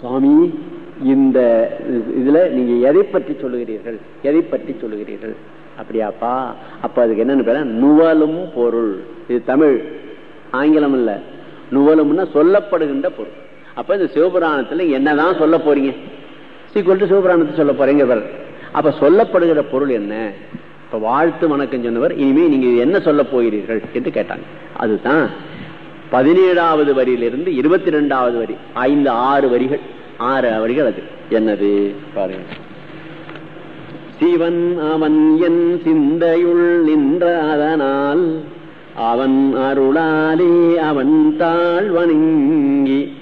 சுவாமி இந்த இதுல நீங்க எதை பற்றி சொல்லுகிறீர்கள்? எதை பற்றி சொல்லுகிறீர்கள்? அப்படியாப்பா அப்ப அதுக்கு என்னன்னு பேர? நுவலும் பொருள். இது தமிழ். ஆங்கிலம் இல்ல. நுவலும்னா சொல்லப்படுகின்ற பொருள். அப்ப இந்த சிவபுராணத்துல என்னதான் சொல்ல போறீங்க? சீக்குவல் சிவபுராணத்தை சொல்ல போறீங்க அப்ப சொல்லப்படுகிற பொருள் என்ன? இப்ப வாழ்த்து வணக்கம் சொன்னவர் இனிமே நீங்க என்ன சொல்ல போகிறீர்கள்? என்று கேட்டாங்க. அதுதான் பதினேழாவது வரியிலிருந்து இருபத்தி ரெண்டாவது வரி ஐந்து ஆறு வரிகள் ஆறு வரிகள் அது. என்னது? பாருங்க. சிவன் அவன் என் சிந்தையுள் நின்ற அதனால் அவன் அருளாலே அவன் தாழ் வணங்கி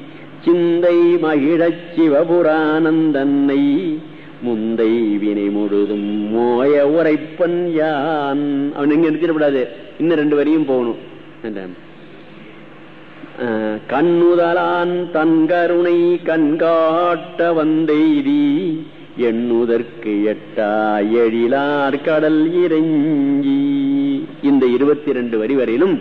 சிந்தை மகிழச் சிவபுரானந்தன்னை முந்தை வினை முழுதும் மோய உரைப்பன் யான். அவன் இங்க நிறுத்திடக்கூடாது. இன்னும் ரெண்டு வரியும் போகணும். கண்ணுதலான் தன் கருணை கண்காட்ட வந்தெய்தி எண்ணுதற்கு எட்டா எழிலார் கடல் இறங்கி. இந்த இருபத்தி ரெண்டு வரி வரையிலும்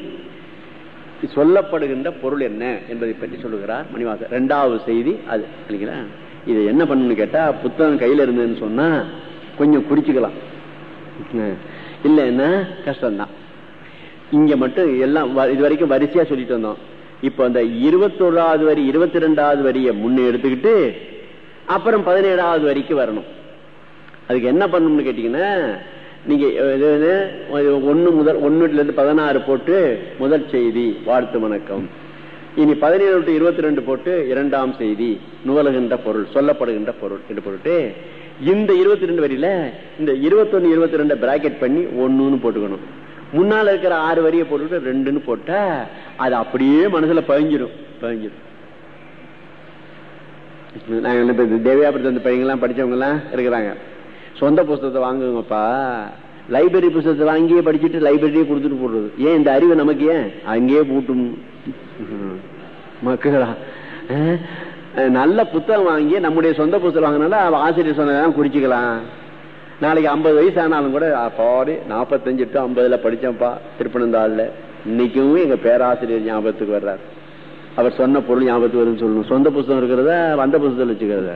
சொல்லப்படுகின்ற பொருள் என்ன என்பதை பற்றி சொல்லுகிறார் மணிவாசர். இரண்டாவது செய்தி அது இல்லைங்களா இதை என்ன பண்ணணும்னு கேட்டா புத்தகம் கையில இருந்ததுன்னு சொன்னா கொஞ்சம் குறிச்சுக்கலாம் இல்லைன்னா கஷ்டம்தான். இங்க மட்டும் எல்லாம் வ- இது வரைக்கும் வரிசையா சொல்லிட்டு வந்தோம். இப்ப அந்த இருபத்தொழாவது வரி இருபத்தி ரெண்டாவது வரியை முன்னே எடுத்துக்கிட்டு அப்புறம் பதினேழாவது வரிக்கு வரணும். அதுக்கு என்ன பண்ணணும்னு கேட்டீங்கன்னா நீங்க ஒன்னு முதல் ஒன்னுல இருந்து பதினாறு போட்டு முதல் செய்தி வாழ்த்து வணக்கம். இனி பதினேழு டு இருபத்தி ரெண்டு போட்டு இரண்டாம் செய்தி நுவலுகின்ற பொருள் சொல்லப்படுகின்ற பொருள் என்று போட்டு இந்த இருபத்தி ரெண்டு வரியில இந்த இருபத்தொன்னு இருபத்தி ரெண்டு பிராக்கெட் பண்ணி ஒண்ணுன்னு போட்டுக்கணும். முன்னால இருக்கிற ஆறு வரியை போட்டுட்டு ரெண்டுன்னு போட்டா அது அப்படியே மனசுல பதிஞ்சிடும் பதிஞ்சிடும் நாங்க என்ன தேவையாபுரத்து அந்த பையங்கெல்லாம் படிச்சவங்க எல்லாம் இருக்கிறாங்க. சொந்த புஸ்தகத்தை வாங்குங்கப்பா. லைப்ரரி புஸ்தகத்தை வாங்கியே படிச்சுட்டு லைப்ரரியே கொடுத்துட்டு போடுறது. ஏன் இந்த அறிவு நமக்கு ஏன்? அங்கேயே பூட்டும். மக்களா நல்ல புத்தகம் வாங்கி நம்முடைய சொந்த புத்தகம் வாங்கினால ஆசிரியர் சொன்னதான் குறிச்சிக்கலாம் நாளைக்கு ஐம்பது வயசு ஆனாலும் கூட பாரு நாற்பத்தஞ்சு டு ஐம்பதுல படிச்சேன்ப்பா திருப்பனந்தாள்ல. இன்னைக்கும் எங்க பேராசிரியர் ஞாபகத்துக்கு வர்றார். அவர் சொன்ன பொருள் ஞாபகத்துக்கு வருதுன்னு சொல்லணும். சொந்த புஸ்தகம் இருக்கிறத வந்த புஸ்தகத்தில் வச்சுக்கிறத.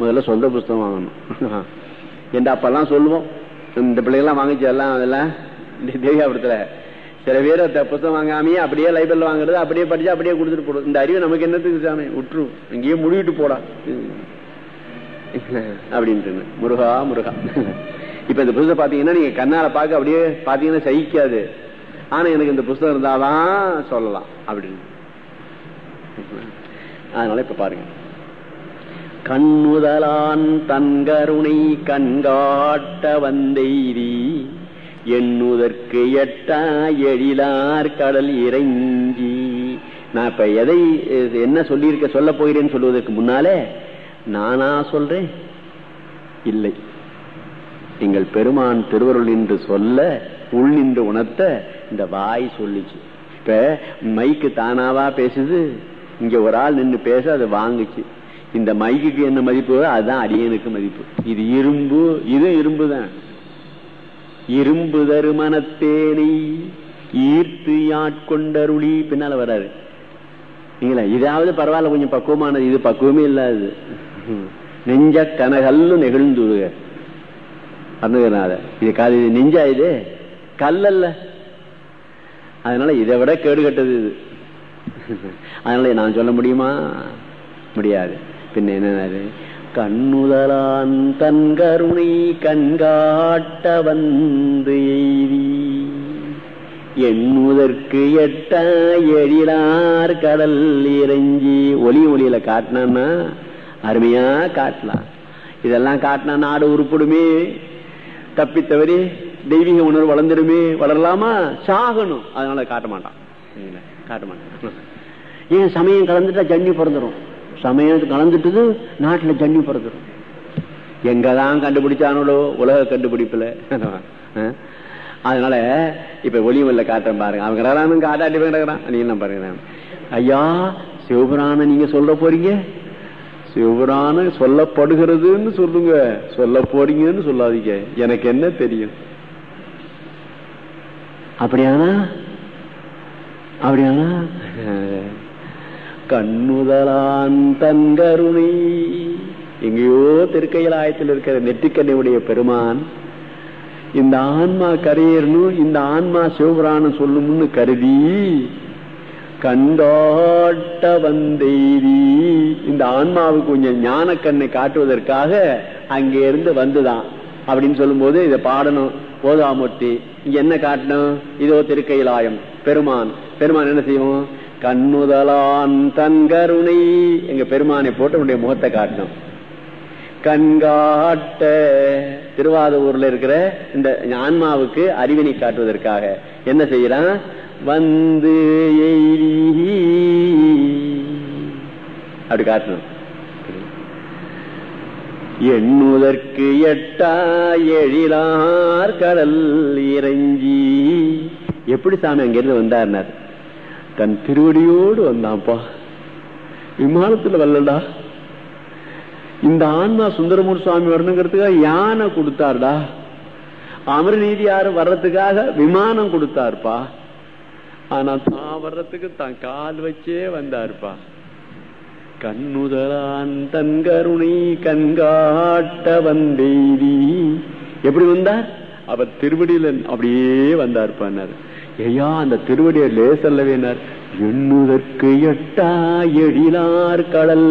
முதல்ல சொந்த புஸ்தகம் வாங்கணும். என்ற அப்பெல்லாம் சொல்லுவோம். இந்த பிள்ளைகள்லாம் வாங்கிச்சு எல்லாம் அதெல்லாம் தேவியாபுரத்தில். சில பேர் அந்த புத்தகம் வாங்காமையே அப்படியே லைப்ரரியில் வாங்குறது அப்படியே படிச்சு அப்படியே கொடுத்துட்டு போடும் இந்த அறிவு நமக்கு என்னத்துக்கு சாமி? விட்டுரும் இங்கேயே முடிவிட்டு போடா. அப்படின்ட்டு முருகா முருகா. இப்ப இந்த புத்தகம் பாத்தீங்கன்னா நீங்க கண்ணால பாக்க அப்படியே பாத்தீங்கன்னா சகிக்காது. ஆனா எனக்கு இந்த புத்தகம் இருந்தாதான் சொல்லலாம் அப்படின்னு. அதனால இப்ப பாருங்க. கண்ணுதலான் தன் கருணை கண்காட்ட வந்தெய்தி எண்ணுதற்கு எட்டா எழிலார் கடல் இறங்கி. நான் இப்ப எதை என்ன சொல்லியிருக்க சொல்ல போகிறேன்னு சொல்லுவதற்கு முன்னாலே நானா சொல்றேன்? இல்லை. எங்கள் பெருமான் திருவருள் என்று சொல்ல உள் நின்று உணர்த்த இந்த வாய் சொல்லிச்சு. இப்ப மைக்கு தானாவா பேசுது? இங்க ஒரு ஆள் நின்று பேச அது வாங்குச்சு. இந்த மைக்குக்கு என்ன மதிப்பு? அதுதான் அடியனுக்கு மதிப்பு. இது இரும்பு இது இரும்பு தான் இரும்பு தருமனத்தேனை ஈர்த்து யாட்கொண்டருளி. பின்னால வராரு. நீங்களா இதாவது பரவாயில்ல கொஞ்சம் பக்குவமானது. இது பக்குவமே இல்லாது நெஞ்ச கனகல்லு நெகிழ்ந்துருக அருணகிரிநாத இது காது இது நெஞ்சா இது? கல்லல்ல. அதனால இதை விட கேடு கட்டது இது. அதனால நான் சொல்ல முடியுமா? முடியாது. பின்ன என்ன கண்ணுதலான் தன் கருணை கண்காட்ட வந்து எய்தி. எண்ணுதற்கு எட்ட எழிலார் கடல் இறங்கி ஒலி ஒளியில காட்டினான்னா அருமையா காட்டலாம் இதெல்லாம் காட்டினா நாடு உருப்படுமே. தப்பித்தவரி தெய்வீக உணர்வு வளர்ந்துருமே வளரலாமா? சாகணும். அதனால காட்ட மாட்டான். காட்ட மாட்டான். ஏன் சமயம் கலந்துட்டா ஜன்னி பிறந்துரும்? சமயம் கலந்துட்டது நாட்டுல ஜன்னி பிறந்துரும். எங்கதான் கண்டுபிடிச்சானோ உலக கண்டுபிடிப்புல. அதனால இப்ப ஒளிவல்ல காட்டுறேன் பாருங்க. அவங்க காட்டாட்டி போய் நீ என்ன பாருங்க. ஐயா சிவபுராண நீங்க சொல்ல போறீங்க? சிவபுராண சொல்லப்படுகிறதுன்னு சொல்லுங்க. சொல்ல போறீங்கன்னு சொல்லாதீங்க. எனக்கு என்ன தெரியும்? அப்படியானா? அப்படியானா? கண்ணுதலான் தன்கருணை எங்கேயோ திருக்கையிலாயத்தில் இருக்கிற நெற்றிக்கண்ணையுடைய பெருமான் இந்த ஆன்மா கரையேறணும் இந்த ஆன்மா சிவபுராணம் சொல்லும்னு கருதி கண்டாட்ட வந்தெய்தி இந்த ஆன்மாவுக்கு கொஞ்சம் ஞான கண்ணை காட்டுவதற்காக அங்கே இருந்து வந்துதான். அப்படின்னு சொல்லும்போது இதை பாடணும். போதாமூர்த்தி இங்க என்ன காட்டணும்? இதோ திருக்கையிலாயம். பெருமான். பெருமான் என்ன செய்வோம்? கண்ணுதலான் தன் கருணை. எங்க பெருமானை போட்டு உன்னுடைய முகத்தை காட்டணும். கண்காட்ட. திருவாதூர்ல இருக்கிற இந்த ஆன்மாவுக்கு அறிவினை காட்டுவதற்காக என்ன செய்யறான்? வந்து அப்படி காட்டணும். எண்ணுதற்கு எட்டா எழிலார் கடல் இறைஞ்சி. எப்படி சாமி அங்கிருந்து வந்தார்னார் தன் திருவடியோடு வந்தான்ப்பா விமானத்துல வரலடா. இந்த ஆன்மா சுந்தரமூர் சுவாமி வரணுங்கிறதுக்காக யானை கொடுத்தாருடா. அமரநீதி யாரும் வர்றதுக்காக விமானம் கொடுத்தாருப்பா. ஆனா தான் வர்றதுக்கு தான் கால் வச்சே வந்தாருப்பா. கண்ணுதலான் தன் கருணை கண்காட்ட வந்தேவி எப்படி வந்தார்? அவர் திருவடியில அப்படியே வந்தார்ப்பார் ஐயா அந்த திருவடியை லேசல்லவேனார் எண்ணுதற்கு எட்டா எழிலார் கடல்.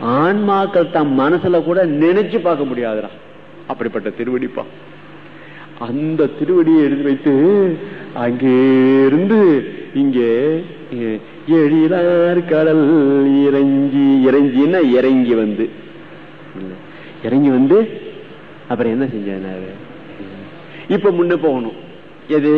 ஆன்மாக்கள் தம் மனசுல கூட நினைச்சு பார்க்க முடியாதுடா. அப்படிப்பட்ட திருவடிப்பா. அந்த திருவடியை எடுத்து வைத்து அங்கே இருந்து இங்கே எழிலார் கடல் இறங்கி இறங்கின்னா இறங்கி வந்து. இறங்கி வந்து அப்புறம் என்ன செஞ்சாரு? இப்ப முன்ன போகணும். எது?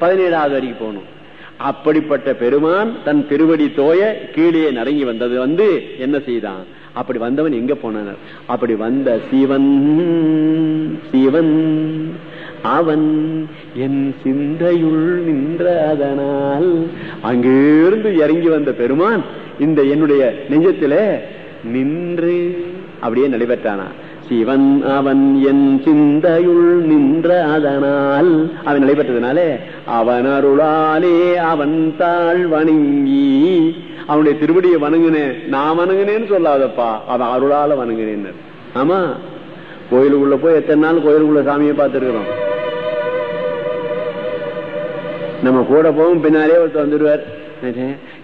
பதினேழாவது வரைக்கும் போகணும். அப்படிப்பட்ட பெருமான் தன் திருவடி தோய கீழே நறங்கி வந்தது வந்து என்ன செய்தான்? அப்படி வந்தவன் எங்க போனார் அப்படி வந்த சிவன் சிவன் அவன் என் சிந்தையுள் நின்ற அதனால் அங்கிருந்து இறங்கி வந்த பெருமான் இந்த என்னுடைய நெஞ்சத்தில நின்று அப்படியே நடைபெற்றானா சிவன் அவன் என் சிந்தையுள் நின்ற அதனால் அவன் நடைபெற்றதுனாலே அவன் அருளாலே அவன் தாழ் வணங்கி அவனுடைய திருவடியை வணங்கினேன் நான் வணங்குனேன்னு சொல்லாதப்பா. அவன் அருளால வணங்குனேன்னு. ஆமா? கோயிலுக்குள்ள போய் எத்தனை நாள் கோயிலுக்குள்ள சாமியை பார்த்துருக்கிறோம்? நம்ம கூட போகும் பின்னாலே ஒருத்தர் வந்துடுவார்.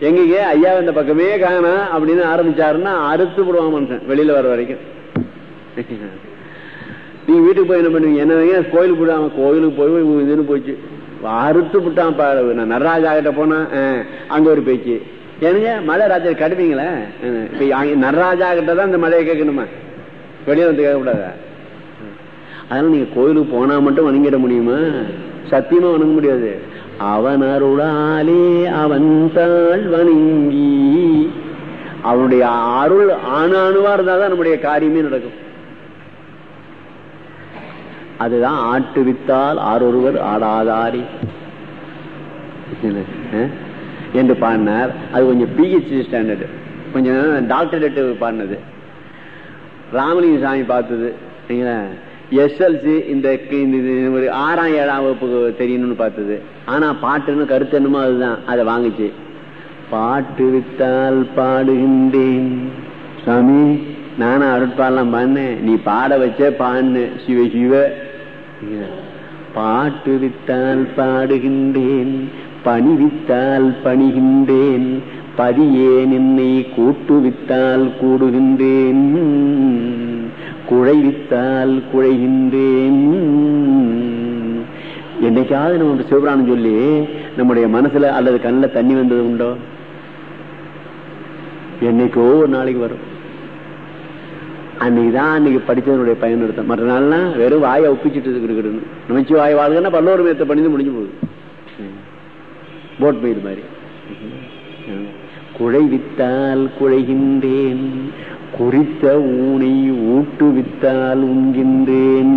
எங்கேயே ஐயா இந்த பக்கமே காணா அப்படின்னு ஆரம்பிச்சாருன்னா அறுத்து விடுவான் மனுஷன் வெளியில வர வரைக்கும். நீ வீட்டுக்கு போய் என்ன பண்ணுவீங்க? என்ன கோயிலுக்கு போடாம கோயிலுக்கு போய் இதுன்னு போச்சு அறுத்து விட்டான் நான் நடராஜா கிட்ட போனா அங்க ஒரு பேச்சு. ஏனுங்க மலை ராஜா கடுப்பீங்களே? இப்ப நடராஜா கிட்ட தான் இந்த மலையை கேட்கணுமா? வெளியே வந்து கேட்கக்கூடாதா? அதனால நீங்க கோயிலுக்கு போனா மட்டும் வணங்கிட முடியுமா? சத்தியமா வணங்க முடியாது. அவன் அருளாலே அவன் தாழ் வணங்கி அவனுடைய அருள் ஆணாணுவா இருந்தாதான் நம்முடைய காரியமே நடக்கும். அதுதான் ஆட்டு வித்தால் ஆரொருவர் ஆடாதாரி. என்று பாடினார். அது கொஞ்சம் பிஹெச்டி ஸ்டாண்டர்டு கொஞ்சம் டாக்டரேட் பாடினது. ராமலிங்க சாமி பார்த்தது. எஸ்எல்சி இந்த ஒரு ஆறாம் ஏழாம் வகுப்புக்கு தெரியணும்னு பார்த்தது. ஆனா பாட்டுன்னு கருத்து என்னமோ அதுதான். அதை வாங்குச்சு. பாட்டு வித்தால் பாடுகின்றேன். சாமி நானும் அருட்பாடலாம் பாடினேன். நீ பாட வச்ச பாடின. சிவ சிவ. பாட்டு வித்தால் பாடுகின்றேன். பணி வித்தால் பணிகின்றேன். பதியேன் என்னை கூட்டு வித்தால் கூடுகின்றேன். குழைவித்தால் குழைகின்றேன். என்னைக்காவது நம்ம சிவபிராணம் சொல்லி நம்முடைய மனசுல அல்லது கண்ணில் தண்ணி வந்தது உண்டோ? என்னைக்கோ ஒரு நாளைக்கு வரும். அன்னைக்குதான் அன்னைக்கு படிச்சதனுடைய பயன் எடுத்தேன். மற்ற நாள்லாம் வெறும் வாயை ஒப்பிச்சுட்டு இருக்கிறது நமச்சி வாய் வாழ்கன்னா பல்லோரு மேத்த பண்ணி முடிஞ்சு போகுது. போட் மீது மாதிரி. குழைவித்தால் குழைகின்றேன் குறித்த ஊனை ஊட்டுவித்தால் உண்கின்றேன்.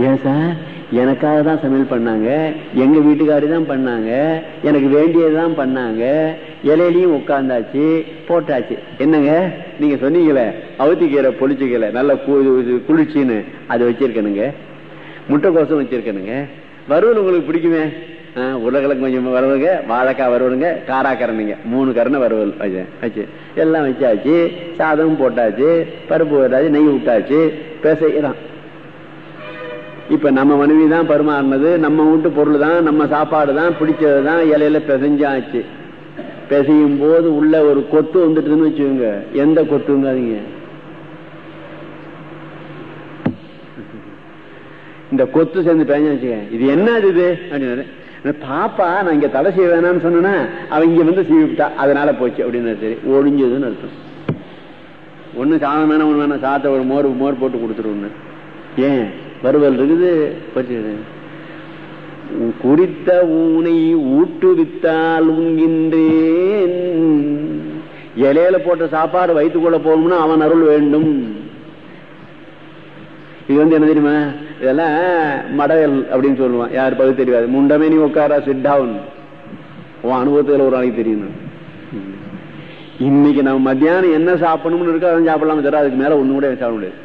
ஏன் சார்? எனக்காக தான் சமையல் பண்ணாங்க. எங்க வீட்டுக்காரி தான் பண்ணாங்க. எனக்கு வேண்டியதுதான் பண்ணாங்க. இலையிலையும் உட்காந்தாச்சு போட்டாச்சு. என்னங்க? நீங்க சொன்னீங்களே அவுத்திக்கீரை பொளிச்சுக்கீரை நல்ல குளிர்ச்சின்னு அதை வச்சிருக்கணுங்க. முட்டைக்கோசம் வச்சிருக்கணுங்க. வறுவல் உங்களுக்கு பிடிக்குமே? உருளைக்கிழங்கு கொஞ்சம் வருவங்க வாழைக்காய் வருவனுங்க காராக்கரணிங்க மூணு கரணை வருவல் வச்சேன் வச்சு எல்லாம் வச்சாச்சு சாதமும் போட்டாச்சு பருப்பு போட்டாச்சு நெய் விட்டாச்சு பேசிக்கிறான் இப்ப நம்ம மனைவி தான் பருமாறினது நம்ம வீட்டு பொருள் தான் நம்ம சாப்பாடு தான் பிடிச்சது தான் இலையில பிசைஞ்சாச்சு. பிசையும் போது உள்ள ஒரு கொத்து வந்துட்டுதுன்னு வச்சுக்கோங்க. எந்த கொத்துங்காதீங்க. இந்த கொத்து சேர்ந்து பேஞ்சு வச்சுக்க இது என்ன இது? அப்படின்னு பாப்பா நான் இங்க தடை செய்ய வேணாம்னு சொன்னா அவன் இங்க வந்து சீவிட்டா அதனால போச்சு அப்படின்னு சரி. ஒழிஞ்சதுன்னு அர்த்தம். ஒண்ணு சாதம் வேணாம் ஒண்ணு வேணாம் சாத்த ஒரு மோர் மோர் போட்டு கொடுத்துருவோன்னு ஏன்? வருவல் இருக்குது பறிச்சது. குறித்த ஊனை ஊட்டுவித்தால் உங்கின்றேன் இலையில போட்ட சாப்பாடு வயிற்றுக்குள்ள போகணும்னா அவன் அருள் வேண்டும். இது வந்து என்ன தெரியுமா? இதெல்லாம் மடையல் அப்படின்னு சொல்லுவான். யார் பகுதி தெரியாது. முண்டமே நீ உட்காரா சிட் டவுன் உன் அனுபவத்தில் ஒரு நாளைக்கு தெரியணும் இன்னைக்கு நம்ம மத்தியானம் என்ன சாப்பிடணும்னு இருக்கோ அதான் சாப்பிடலாம் தர அதுக்கு மேல ஒண்ணு கூட சாப்பிட முடியாது.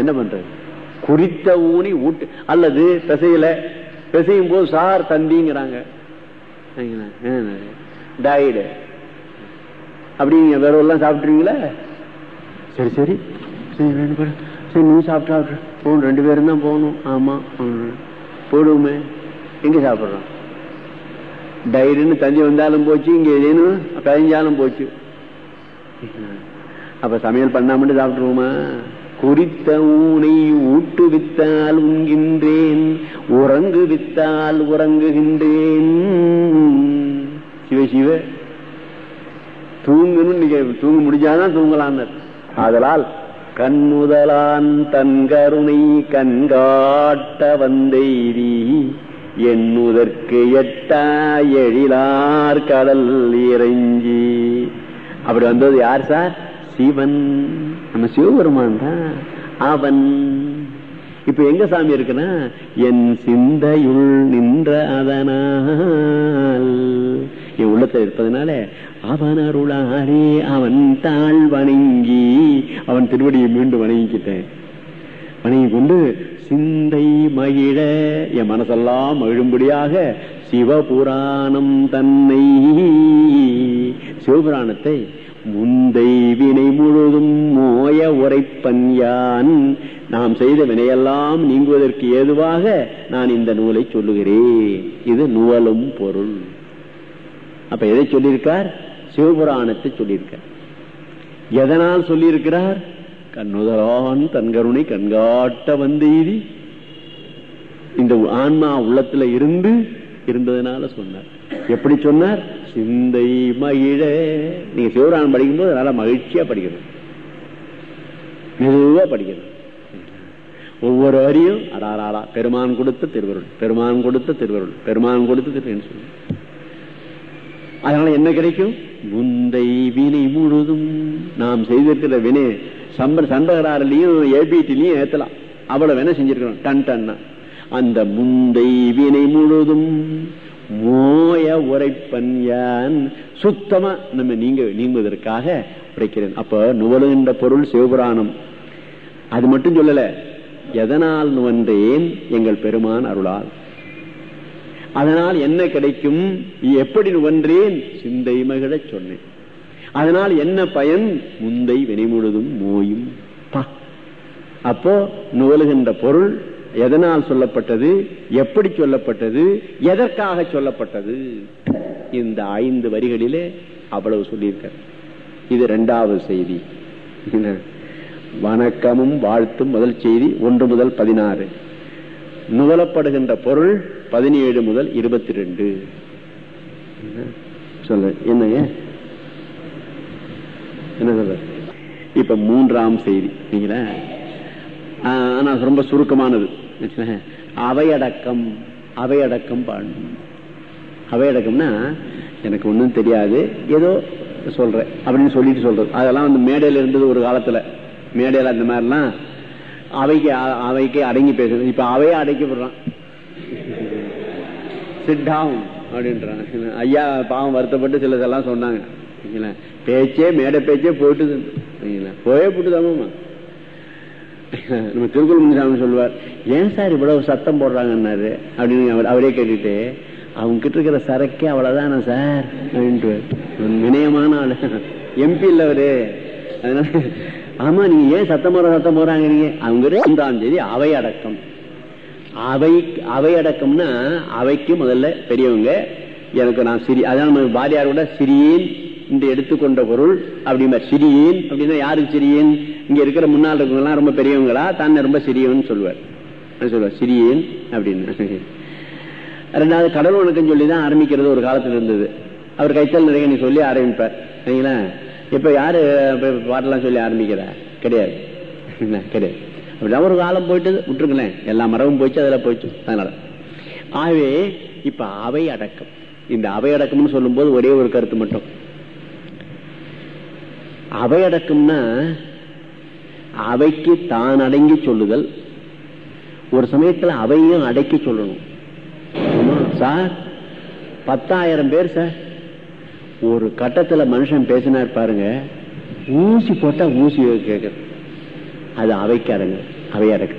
என்ன பண்றது? குறித்த ஊனி ஊட்டு அல்லது பிசையில. பிசையும் போது சார் தந்திங்கிறாங்க. டயடு அப்படிங்க வேற எல்லாம் சாப்பிட்டுறீங்களா சரி சரி. சரி ரெண்டு பேரும். சரி நீ சாப்பிட்டா போகணும் ரெண்டு பேரும் தான் போகணும். ஆமாம் போடுவோமே. எங்கே சாப்பிடுறோம்? டைரின்னு தந்தி வந்தாலும் போச்சு இங்கே ஏதேனும் பதிஞ்சாலும் போச்சு. அப்ப சமையல் பண்ணாமட்டு சாப்பிட்டுருவோமா? குறித்த ஊனை ஊட்டு வித்தால் உண்கின்றேன் உறங்கு வித்தால் உறங்குகின்றேன். சிவ சிவ. தூங்கணும் நீங்க தூங்க முடிஞ்சாதான் தூங்கலான்னு ஆதலால் கண்ணுதலான் தன் கருணை கண்காட்ட வந்தெய்தி எண்ணுதற்கு எட்டா எழிலார் கடல் இறைஞ்சி. அப்படி வந்தது யார் சார்? சிவன். நம்ம சிவபெருமான் தான். அவன். இப்ப எங்க சாமி இருக்குன்னா என் சிந்தையுள் நின்ற அதனால் என் உள்ளத்துல இருப்பதனால அவன் அருளாரே அவன் தாழ் வணங்கி அவன் திருவடியை மீண்டும் வணங்கிக்கிட்டேன். வணங்கி கொண்டு சிந்தை மகிழ என் மனசெல்லாம் மகிழும்படியாக சிவபுராணம் தன்னை சிவபுராணத்தை முந்தை வினை முழுதும் மோய உரைப்பன் யான் நாம் செய்த வினையெல்லாம் நீங்குவதற்கு ஏதுவாக நான் இந்த நூலை சொல்லுகிறேன். இது நுவலும் பொருள். அப்ப எதை சொல்லியிருக்கார்? சிவபுராணத்தை சொல்லியிருக்கார். எதனால் சொல்லியிருக்கிறார்? கண்ணுதலான் தன் கருணை கண்காட்ட வந்தெய்தி. இந்த ஆன்மா உள்ளத்துல இருந்து இருந்ததுனால சொன்னார். எப்படி சொன்னார்? சிந்தை மகிழ. நீங்க சிவராணம் படிக்கும்போது நல்லா மகிழ்ச்சியா படிக்கணும். மெதுவா படிக்கணும். ஒவ்வொரு வரியும் அடாராடா பெருமான் கொடுத்த திருவருள் பெருமான் கொடுத்த திருவருள் பெருமான் கொடுத்த திருவருள் சொல்லு. அதனால என்ன கிடைக்கும்? முந்தை வினை முழுதும் நாம் செய்திருக்கிற வினை சம்ப சண்டகராரிலையும் ஏபிடிலையும் ஏத்தலாம். அவ்வளவு வேணா செஞ்சிருக்கிறோம். டன் டன்னா. அந்த முந்தை வினை முழுதும் மோய உரைப்பன் யான் சுத்தமா நம்ம நீங்க நீங்குவதற்காக உரைக்கிறேன். அப்ப நுவலுகின்ற பொருள் சிவபுராணம். அது மட்டும் சொல்லல. எதனால் நுவன்றேன் எங்கள் பெருமான் அருளால்? அதனால் என்ன கிடைக்கும்? எப்படி நுவன்றேன்? சிந்தை மகிழ சொன்னேன். அதனால் என்ன பயன்? முந்தை வினை முழுதும் மோயும். பா. அப்போ நுவலுகின்ற பொருள் எதனால் சொல்லப்பட்டது? எப்படி சொல்லப்பட்டது? எதற்காக சொல்லப்பட்டது? இந்த ஐந்து வரிகளிலே அவ்வளவு சொல்லியிருக்க இது இரண்டாவது செய்தி. என்ன? வணக்கமும் வாழ்த்தும் முதல் செய்தி ஒன்று முதல் பதினாறு. நுதலப்படுகின்ற பொருள் பதினேழு முதல் இருபத்தி ரெண்டு சொல்ல என்னங்க என்ன சொல்ற? இப்ப மூன்றாம் செய்தி நீங்களா ஆனா ரொம்ப சுருக்கமானது. அவையடக்கம் அவையடக்கம் பாடணும் அவையடக்கம்னா எனக்கு ஒன்றும் தெரியாது ஏதோ சொல்றேன் அப்படின்னு சொல்லிட்டு சொல்றது. அதெல்லாம் வந்து மேடையில் இருந்தது ஒரு காலத்துல. மேடையில் அந்த மாதிரிலாம் அவைக்கு அவைக்கு அடங்கி பேசுறது. இப்ப அவையே அடைக்கப்படுறான் சிட் டவுன் அப்படின்றான். ஐயா பாவம் வருத்தப்பட்டு சிலதெல்லாம் சொன்னாங்க. பேச்சே மேடை பேச்சே போயிட்டு போயே போட்டுதாமா நம்ம திருக்குள் முனிசாமி சொல்லுவார் ஏன் சார் இவ்வளவு சத்தம் போடுறாங்கன்னாரு? அப்படின்னு அவர் அவரே கேட்டுட்டு அவங்க கிட்ட இருக்கிற சரக்கே அவ்வளவுதானா சார்? அப்படின்ட்டு. வினயமான ஆளு. எம்பி இல்லவரு அதனால ஆமா நீங்க ஏன் சத்தம் போற சத்தம் போறாங்க அவங்க ரெண்டாம் தேதி அவை அடக்கம் அவை அவை அடக்கம்னா அவைக்கு முதல்ல பெரியவங்க எனக்கு நான் சிறி அதான் நம்ம கூட சிறியேன் இந்த எடுத்துக்கொண்ட பொருள் அப்படிமா சிறியேன் அப்படின்னா யாருக்கு சிறியேன்? இங்க இருக்கிற முன்னால் இருக்கவங்கலாம் ரொம்ப பெரியவங்களா தான் ரொம்ப சிறியவன் சொல்லுவார். சொல்லுவார்? சிறியேன் அப்படின்னு. ரெண்டாவது கடல் வணக்கம் சொல்லி தான் ஆரம்பிக்கிறது ஒரு காலத்தில் இருந்தது. அவர் கைத்தல் நிறைய சொல்லி ஆரம்பிப்பார். சரிங்களா? இப்ப யாரு பாட்டெல்லாம் சொல்லி ஆரம்பிக்கிறா? கிடையாது. கிடையாது. அப்படிதான் ஒரு காலம் போயிட்டு விட்டுருங்களேன். எல்லா மரமும் போயிடுச்சு அதுல போயிடுச்சு. அதனால. ஆகவே இப்ப அவை அடக்கம். இந்த அவை அடக்கம்னு சொல்லும் போது ஒரே ஒரு கருத்து மட்டும். அவை அடக்கம்னா அவைக்கு தான் அடங்கி சொல்லுதல். ஒரு சமயத்துல அவையும் அடக்கி சொல்லணும். சார். பத்தாயிரம் பேர் சார். ஒரு கட்டத்துல மனுஷன் பேசினார் பாருங்க ஊசி போட்டா ஊசி கேட்கறது அது அவைக்காரங்க அவையாருக்கு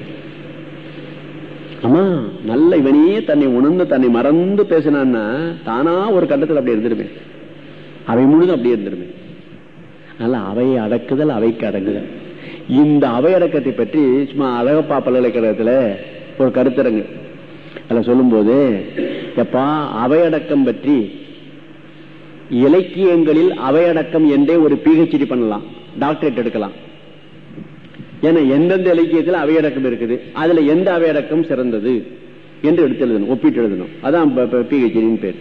ஆமா நல்ல இவனையே தன்னை உணர்ந்து தன்னை மறந்து பேசினான்னா தானா ஒரு கட்டத்தில் அப்படி இருந்துருமே அவை முழுதும் அப்படி இருந்துருமே அதனால அவையை அடக்குதல் அவைக்கு அடங்குதல் இந்த அவை அடக்கத்தை பற்றி சும்மா அழகப்பா பல்கலைக்கழகத்துல ஒரு கருத்தரங்கு. அதில் சொல்லும்போது எப்பா அவையடக்கம் பற்றி இலக்கியங்களில் அவையடக்கம் என்றே ஒரு பிஹெச்டி பண்ணலாம். டாக்டரேட் எடுக்கலாம். ஏன்னா எந்தெந்த இலக்கியத்தில் அவையடக்கம் இருக்குது அதுல எந்த அவையடக்கம் சிறந்தது என்று எடுத்து எழுதணும் ஒப்பிட்டு எழுதணும். அதான் பிஹெச்டின்னு பேர்.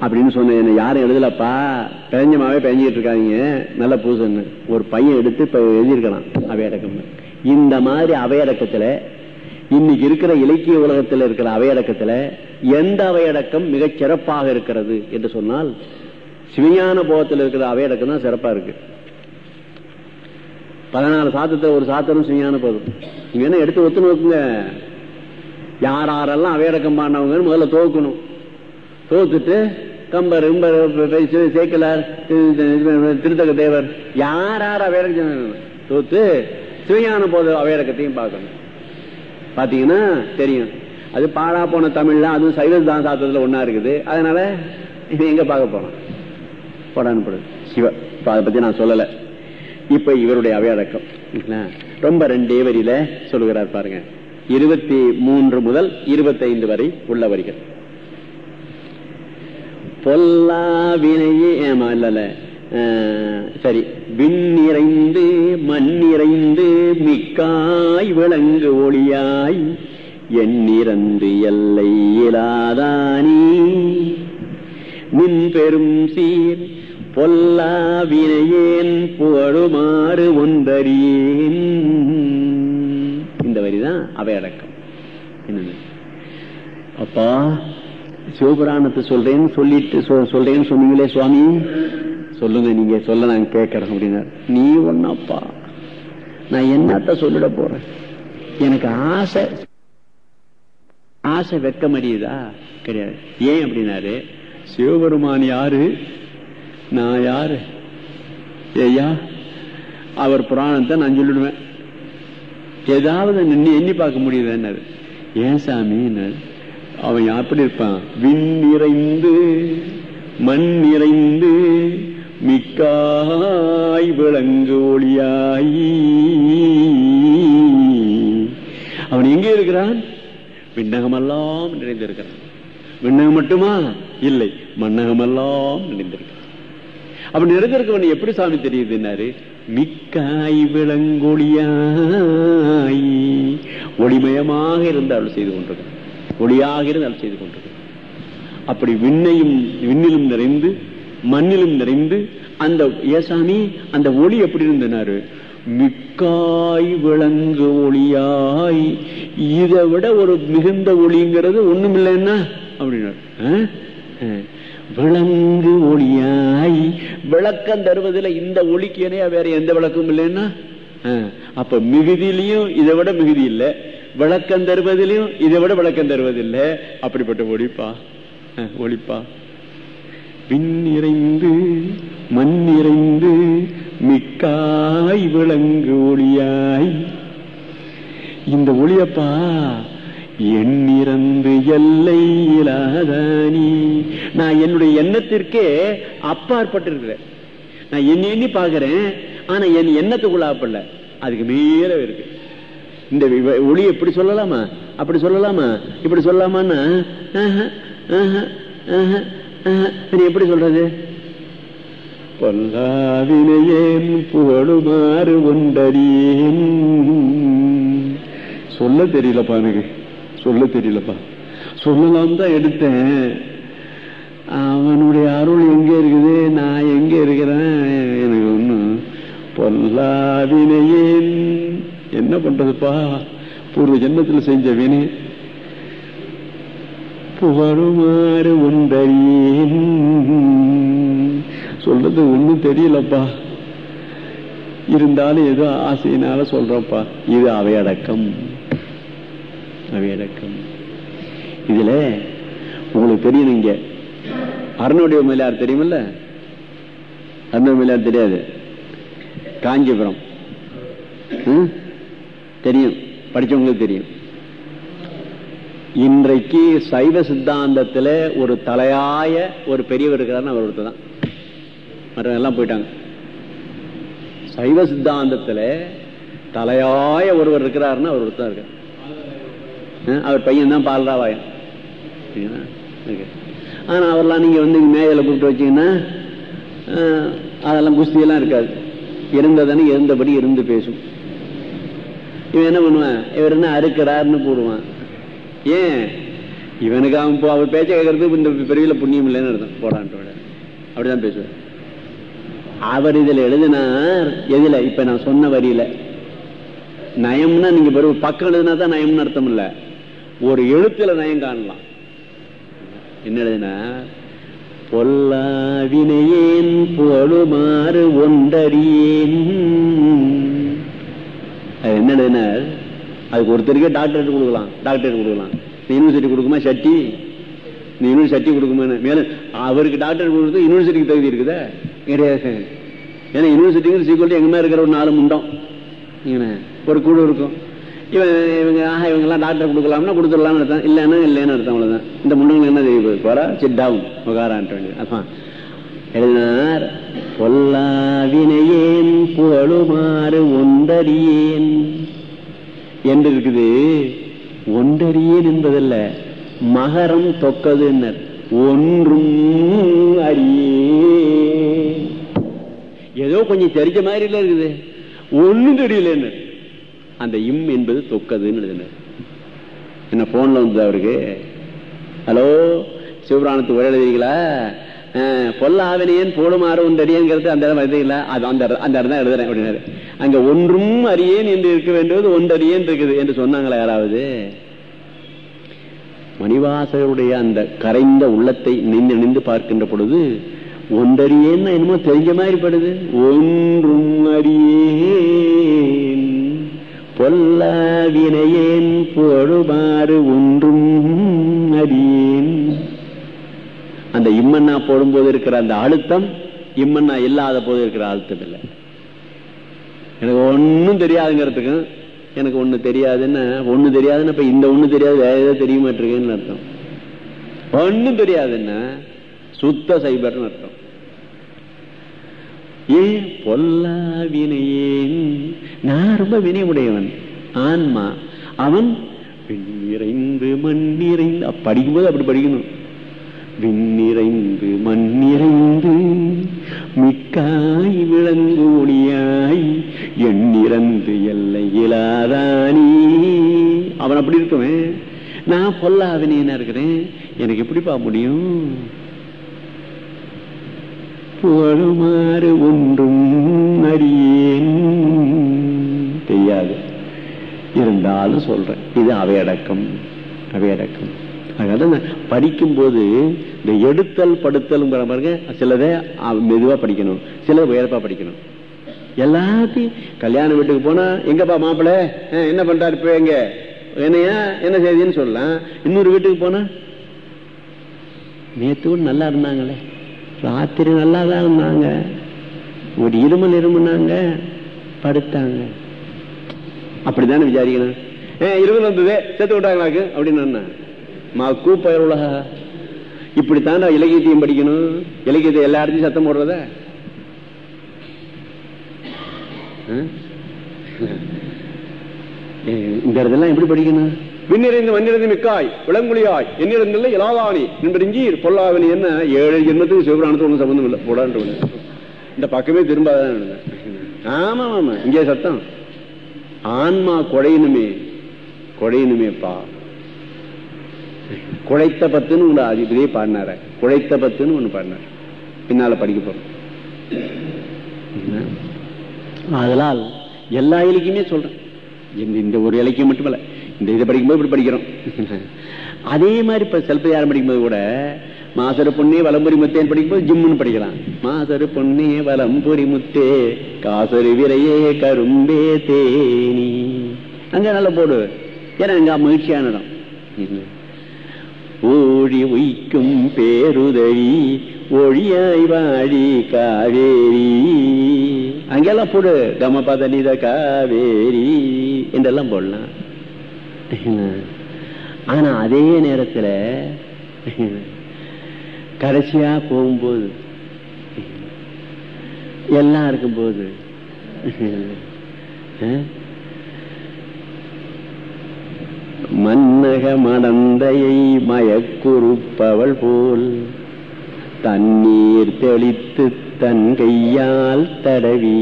அப்படின்னு சொன்ன யாரும் எழுதலப்பா. பெஞ்சமாவே பெஞ்சிட்டு இருக்காங்க நல்ல பூசன்னு ஒரு பையன் எடுத்து இப்ப எழுதியிருக்கலாம் அவையடக்கம் இந்த மாதிரி அவையடக்கத்துல இன்னைக்கு இருக்கிற இலக்கிய உலகத்தில் இருக்கிற அவையடக்கத்துல எந்த அவையடக்கம் மிகச் சிறப்பாக இருக்கிறது என்று சொன்னால் சிவஞான போகத்தில் இருக்கிற அவையடக்கம் தான் சிறப்பா இருக்கு. பதினாலு சாத்தத்துல ஒரு சாத்திரம் சிவஞான போதும் நீங்க என்ன எடுத்து ஒத்து நோக்குங்க? யார் யாரெல்லாம் அவையடக்கம் பாடினவங்க முதல்ல தோக்கணும். தோத்துட்டு கம்பர் சேக்கலார் திருத்தக தேவர் யார் யார் அவையடக்கம் தோத்து சிவஞான போத அவையடக்கத்தையும் பார்க்கணும். பாத்தீங்கன்னா தெரியும். அது பாழா போன தமிழ்ல அதுவும் சைவதான் சாத்திரத்துல ஒன்னா இருக்குது. அதனால இது எங்க பார்க்க போறோம்? போடான்னு சிவ அதை பத்தி நான் சொல்லல. இப்ப இவருடைய அவையடக்கம். ரொம்ப ரெண்டே வரியில சொல்லுகிறார் பாருங்க. இருபத்தி மூன்று முதல் இருபத்தைந்து வரை உள்ள வரிகள். பொல்லா வினையே ஏமா இல்ல. சரி. விண்ணிறைந்து மண்ணிறைந்து மிக்காய் விளங்கு ஒளியாய் எண்ணிறந்து எல்லை இலாதானி. நின் பெரும் சீர் பொல்லா வினையேன் புகழுமாறு ஒன்றறியேன். இந்த வரிதான் அவையடக்கம். என்னது? அப்பா சிவபுராணத்தை சொல்றேன்னு சொல்லிட்டு சொல்றேன்னு சொன்னீங்களே சுவாமி. சொல்லுங்க நீங்க சொல்ல நான் கேட்கறோம் அப்படின்னாரு. நீ ஒன்னப்பா நான் என்னத்த சொல்லிட போறேன்? எனக்கு ஆசை ஆசை வெக்க முடியுதா கிடையாது. ஏன் அப்படின்னாரு சிவபெருமான் யாரு? நான் யாரு? ஏயா அவர் புராணத்தை நான் சொல்லிடுவேன். ஏதாவது நின்று எண்ணி பார்க்க முடியுதுன்னாரு ஏன் சாமி அவன் எப்படி இருப்பான். விண் நிறைந்து மண் நிறைந்து மிக்காய் விளங்கோழியாய். அவன் எங்கே இருக்கிறான்? விண்ணகமெல்லாம் நிறைந்திருக்கிறான் விண்ணகம் மட்டுமா? இல்லை மண்ணகமெல்லாம் நிறைந்திருக்கிறான் அப்படி நிறைந்திருக்கவன் எப்படி சாமி தெரியுதுன்னாரு மிக்காய் விளங்கொழியாய். ஒளிமயமாக இருந்து அருள் செய்து கொண்டிருக்கிறான். ஒளியாக இருந்து அருள் செய்து கொண்டிருக்கிறான். அப்படி விண்ணையும் விண்ணிலும் நிறைந்து மண்ணிலும் நிறைந்து அந்த ஏசாமி அந்த ஒளி எப்படி இருந்தனாரு? மிக்காய் விளங்கு ஒளியாய் இதை விட ஒரு மிகுந்த ஒளிங்கிறது ஒண்ணும் இல்லைன்னா அப்படின்னா விளங்கு ஒளியாய் விளக்கம் தருவதில் இந்த ஒளிக்கு இணையா வேற எந்த விளக்கமும் இல்லைன்னா? அப்ப மிகுதியிலையும் இதை விட மிகுதி இல்லை. விளக்கம் தருவதிலையும் இதை விட விளக்கம் தருவதில்லை. அப்படிப்பட்ட ஒளிப்பா? ஒளிப்பா? விண் நிறைந்து மண் நிறைந்து மிக்காய் விளங்கு ஒளியாய். ஒளியப்பா எண்ணிறந்து எல்லை இல்லாதானி. நான் என்னுடைய எண்ணத்திற்கே அப்பாற்பட்டிருக்கிறேன். நான் எண்ணி எண்ணி பாக்குறேன் ஆனா என் எண்ணத்துக்குள்ளாப்பல்ல அதுக்கு மேல இருக்கு. இந்த ஒளி எப்படி சொல்லலாமா? அப்படி சொல்லலாமா? இப்படி சொல்லலாமான்னா நீ எப்படி சொல்றது? பொல்லாவினையேன் புகழுமாறு ஒன்றறியேன். சொல்ல தெரியலப்பா எனக்கு. சொல்ல தெரியலப்பா. சொல்லலாம் தான் எடுத்தேன். அவனுடைய அருள் எங்க இருக்குது? நான் எங்க இருக்கிறேன்? எனக்கு ஒண்ணும். பொல்லாவினையேன். என்ன பண்றதுப்பா? பூர்வ ஜென்மத்தில் செஞ்ச வினை. புகழுமாறு ஒன்றறியேன் சொல்றது ஒண்ணும் தெரியலப்பா. இருந்தாலும் ஏதோ ஆசையினால சொல்றப்பா. இது அவையடக்கம். அவையடக்கம். இதுல உங்களுக்கு தெரியும் இங்க. அருணுடைய மேலார் தெரியுமில்ல? அருண மேலார் தெரியாது. காஞ்சிபுரம். ம்? தெரியும். படிச்சவங்களுக்கு தெரியும். இன்றைக்கு சைவ சித்தாந்தத்தில் ஒரு தலையாய ஒரு பெரியவர் இருக்கிறாருன்னு அவர் ஒருத்தர் தான். மற்றவங்க எல்லாம் போயிட்டாங்க. சைவ சித்தாந்தத்தில் தலையாய ஒருவர் இருக்கிறாருன்னா அவர் ஒருத்தர் இருக்கார். அவர் பையன் தான் பால்ராவாயன். ஆனால் இருக்கு. ஆனா அவர்லாம் நீங்கள் வந்து இங்க கூப்பிட்டு வச்சிங்கன்னா அதெல்லாம் குஸ்தியெல்லாம் இருக்காது. இருந்ததானே இருந்தபடி இருந்து பேசும். இவன் என்ன பண்ணுவான்? இவர் என்ன அறுக்கிறாருன்னு போடுவான் ஏன்? இவனுக்கு அவன் இப்போ அவர் பேச்ச கேட்கறது இந்த பெரியல புண்ணியம் இல்லைன்னு அர்த்தம். போடான்ட்டு அப்படிதான் பேசுவார். அவர் இதுல எழுதினார் எதுல? இப்ப நான் சொன்ன வரியில. நயம்னா நீங்க பெரு பக்கம் எழுதினா தான் நயம்னு அர்த்தம் இல்ல. ஒரு எழுத்துல நயம் காணலாம். என்ன எழுதினா பொல்லாவினையேன் புகழுமாறு ஒன்றறியேன். அது என்ன எழுதினார்? அதுக்கு ஒருத்தருக்கே டாக்டரேட் கொடுக்கலாம் டாக்டரேட் கொடுக்கலாம். யூனிவர்சிட்டி கொடுக்குமா சட்டி? இந்த யூனிவர்சிட்டி சட்டி கொடுக்குமா மேலும் அவருக்கு டாக்டர் கொடுக்குறது யூனிவர்சிட்டிக்கு தகுதி இருக்குதா? கிடையாது ஏன்னா யூனிவர்சிட்டிங்கிற சீக்கிரம் எங்க மேல இருக்கிற ஒரு நாலு முண்டம். ஒரு குழு இருக்கும். இவன் இவங்க ஆஹா இவங்கெல்லாம் டாக்டர் கொடுக்கலாம்னா கொடுத்துடலாம்னு அர்த்தம். இல்லைன்னா இல்லைன்னு அர்த்தம் அவ்வளவுதான். இந்த முண்டங்களுக்கு என்ன தெரிய போகுது போறா சிட்டாவும் உகாரான்ட்டு வேண்டியது அதான் எழுதினார் பொல்லாவினையேன் புகழுமாறு ஒன்றறியேன் என்று இருக்குது ஒன்றறியேன் என்பதல்ல மகரம் தொக்கதுன்னர் ஒன்றும் அறியே ஏதோ கொஞ்சம் தெரிஞ்ச மாதிரி இல்ல இருக்குது ஒண்ணும் தெரியலன்னு அந்த இம் என்பது தொக்கதுன்னு எழுதினார் என்ன போன்ல வந்தது அவருக்கு? ஹலோ சிவபுராணத்துக்கு உரை எழுதுறீங்களா? அஹ், போடுமாறு ஒன்றறியங்கிறது அந்த இடம் எழுதுங்களா அது அந்த அந்த இடம் தான் எழுதுறேன் அப்படின்னாரு. அங்க ஒன்றும் அறியேன் என்று இருக்க வேண்டியது ஒன்றறியேன் இருக்குது என்று சொன்னாங்களா யாராவது? மணிவாசகருடைய அந்த கரைந்த உள்ளத்தை நின்று நின்று பார்க்கின்ற பொழுது ஒன்றறியேன்னு என்னமோ தெரிஞ்ச மாதிரி படுது. ஒன்றும் அறியேன் பொல்லாவினையேன் போடுமாறு ஒன்றும் அறியேன். அந்த இம்மண்ணா போடும்போது இருக்கிற அந்த அழுத்தம் இம்மண்ணா இல்லாத போது இருக்கிற அழுத்தம் இல்லை. எனக்கு ஒன்னும் தெரியாதுங்கிறதுக்கும் எனக்கு ஒண்ணு தெரியாதுன்னு ஒண்ணு தெரியாதுன்னா இப்ப இந்த ஒண்ணு தெரியாது வேற ஏதோ தெரிய மாட்டிருக்கேன்னு அர்த்தம். ஒண்ணும் தெரியாதுன்னா சுத்த சைபர்னு அர்த்தம். ஏன் பொல்லா வினையேன் நான் ரொம்ப வினையுடையவன். ஆன்மா அவன் விண்ணிறைந்து மண்ணிறைந்து படிக்கும் படிக்கும்போது அப்படி படிக்கணும். விண்ணிறைந்து மண்ணிறைந்து மிக்காய் விளங்கு ஒளியாய் எண்ணிறந்து எல்லை இலாதானி. அவன் அப்படி இருக்குவேன் நான் பொல்லாதனேனா இருக்கிறேன்? எனக்கு எப்படிப்பா முடியும்? புகழுமாறு ஒன்றும் அறியேன். தெரியாது. இருந்தாலும் சொல்றேன். இது அவையடக்கம் அவையடக்கம். அதனால படிக்கும்போது இந்த எடுத்தல் படுத்தல் பாருங்க சிலதை மெதுவா படிக்கணும் சிலதை உயர்ப்பா படிக்கணும். எல்லாத்தையும் கல்யாண வீட்டுக்கு போனா எங்கப்பா மாப்பிள்ளை? என்ன பண்றாரு இப்ப எங்க என்னையா என்ன செய்தின்னு சொல்லலாம். இன்னொரு வீட்டுக்கு போனா? நேத்து கூட நல்லா இருந்தாங்களே. ராத்திரி நல்லா தான் இருந்தாங்க. ஒரு இருமல் இருமுனாங்க. படுத்தாங்க. அப்படித்தானே விசாரிக்கணும். இருபது வந்தது. சேர்த்து விட்டாங்களாக்கு அப்படின்னு மா கூப்பயருள இப்படித்தான் இலக்கியத்தையும் படிக்கணும். இலக்கியத்தை எல்லா இடத்தையும் சத்தம் போடுறத? இந்த இடத்துல எப்படி படிக்கணும்? விண்ணிறைந்து மண்ணிறைந்து மிக்காய் விளங்குழியாய் எண்ணிறந்தில்ல இலாதானி நின்றீர் பொல்லாவனி என்ன ஏழு ஜென்மத்துக்கு சிவபுராணத்து ஒன்றும் சம்பந்தம் இல்லை. போடான்னு இந்த பக்கமே திரும்பாதான் ஆமா ஆமா இங்கே சத்தம். ஆன்மா குழையணுமே குழையணுமேப்பா குழைத்த பத்துன்னு ஒன்று அதிபதியே பாடினார. குழைத்த பத்துன்னு ஒன்று பாடினார். பின்னால படிக்க போறோம். அதனால் எல்லா இலக்கியமே சொல்றேன். இந்த ஒரு இலக்கியம் மட்டுமல்ல. இந்த இதை படிக்கும்போது இப்படி படிக்கிறோம். அதே மாதிரி இப்ப செல்பதியாரம் படிக்கும்போது கூட மாசரு பொண்ணே வலம்புரி முத்தேன்னு படிக்கும்போது ஜிம்முன்னு படிக்கலாம். மாசரு பொண்ணே வலம்புரி முத்தே காசரு விரையே கரும்பே தேனி. அங்க நல்லா போடு. ஏன்னா அங்க மகிழ்ச்சியான இடம். ஓழி உய்க்கும் பேருதவி ஒழியாய் வாழி காவேரி. அங்கெல்லாம் போடு கமபத பதனித காவேரி. என்றெல்லாம் போடலாம். ஆனா அதே நேரத்துல கடைசியா போகும்போது எல்லாம் இருக்கும்போது மன்னக மடந்தையை மயக்குறுப்பவள் போல் தண்ணீர் தெளித்து தன் கையால் தடவி.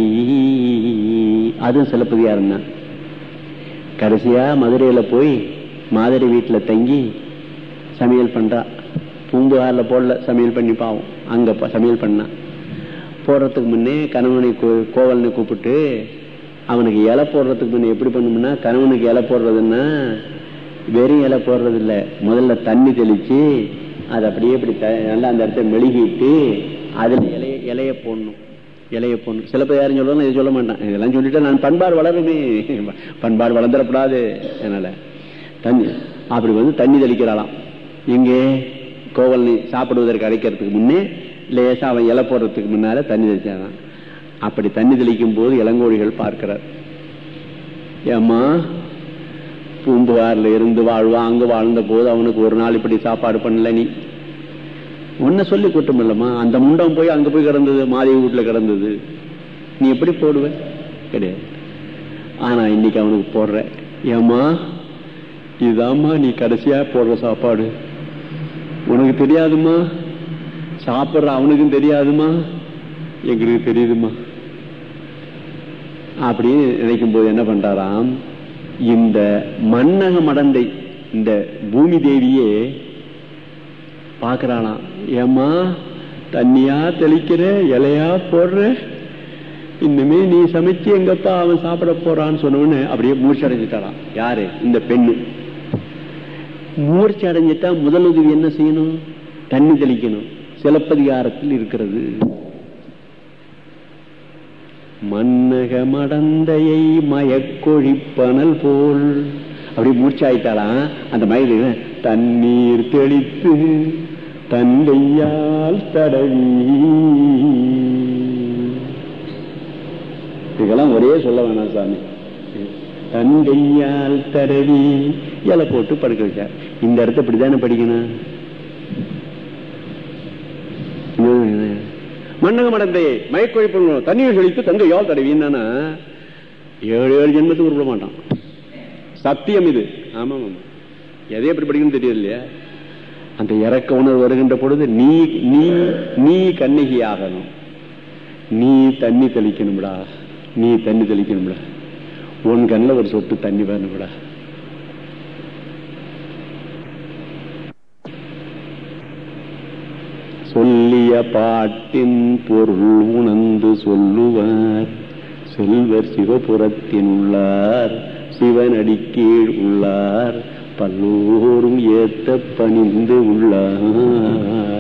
அதுவும் சிலப்பதிகாரம் தான் கடைசியா மதுரையில போய் மாதிரி வீட்டில் தங்கி சமையல் பண்றா. பூம்புகாரில் போடல சமையல் பண்ணி பாவம். அங்க சமையல் பண்ணா. போடுறதுக்கு முன்னே கணவனை கோவலனை கூப்பிட்டு அவனுக்கு இலை போடுறதுக்கு முன்னே எப்படி பண்ணும்னா கணவனுக்கு இலை போடுறதுன்னா வெறும் இலை போடுறது இல்லை முதல்ல தண்ணி தெளித்து அதை அப்படியே இப்படி நல்லா அந்த இடத்த மெழுகிட்டு அதில் இலைய இலைய போடணும். இலைய போடணும். சில பேர் யாரும் சொல்லணும் இது சொல்ல மாட்டான் இதெல்லாம் சொல்லிட்டு நான் பண்பாடு வளருமே. பண்பாடு வளர்ந்துடக்கூடாது அதனால் தண்ணி அப்படி வந்து தண்ணி தெளிக்கிறாளாம். இங்கே கோவல் சாப்பிடுவதற்கு அடைக்கிறதுக்கு முன்னே லேசாக அவன் இலை போடுறதுக்கு முன்னால தண்ணி தெளிச்சாதான். அப்படி தண்ணி தெளிக்கும் போது இளங்கோழிகள் பார்க்கிறார். ஏம்மா பூம்புகார்ல இருந்து வாழ்வா அங்க வாழ்ந்த போது அவனுக்கு ஒரு நாள் இப்படி சாப்பாடு பண்ணல நீ. உன்ன சொல்லி குற்றம் இல்லம்மா. அந்த முண்டம் போய் அங்க போய் கிடந்தது மாதவி வீட்டுல கிடந்தது. நீ எப்படி போடுவ? கிடையாது. ஆனா இன்னைக்கு அவனுக்கு போடுற. ஏமா இதாம்மா நீ கடைசியா போடுற சாப்பாடு. உனக்கு தெரியாதுமா சாப்பிடுற அவனுக்கும் தெரியாதுமா எங்களுக்கு தெரியுதுமா அப்படின்னு நினைக்கும் போது என்ன பண்றாராம்? இந்த மன்னக மடந்தை இந்த பூமி தேவியே பாக்குறானா ஏமா தண்ணியா தெளிக்கிற இலையா போடுற? இன்னுமே நீ சமைச்சு எங்கப்பா அவன் சாப்பிட போறான்னு சொன்னவன்னு அப்படியே மூர்ச்சி அடைஞ்சிட்டாராம் யாரு? இந்த பெண்ணு. மூர்ச்சி அடைஞ்சிட்டா முதல் உதவி என்ன செய்யணும்? தண்ணி தெளிக்கணும். சிலப்பதிகாரத்தில் இருக்கிறது. மன்னக மடந்தையை மயக்கொழிப்பனல் போல். அப்படி மூர்ச்சாயிட்டாலாம் அந்த மயில் தண்ணீர் தெளித்து தந்தையால் தடவி. இதெல்லாம் ஒரே சொல்ல வேணாம் சாமி. தந்தையால் தடவி. இலை போட்டு படுக்க வச்சார் இந்த இடத்த இப்படித்தானே படிக்கணும்? மன்னக மயக்கொழி மயக்கொழிப்பு தண்ணீர் செழித்து தங்கையால் தடவி. என்னன்னா ஏழு ஏழு ஜென்மத்துக்கு உருப்பிட மாட்டான். சத்தியம் இது. ஆமா ஆமா எதை எப்படி படிக்கணும் தெரியாது இல்லையா அந்த இறக்க உணர்வு வருகின்ற பொழுது நீ நீ நீ கண்ணகி ஆகணும் நீ தண்ணி தெளிக்கணும்டா. நீ தண்ணி தெளிக்கணும்டா. உன் கண்ணில் ஒரு சொட்டு தண்ணி வரணும்டா. சொல்லிய பாட்டின் பொருள் உணர்ந்து சொல்லுவார். செல்வர் சிவபுரத்தின் உள்ளார் சிவனடிக்கீழ் உள்ளார் பல்லோரும் ஏத்த பணிந்து உள்ளார்.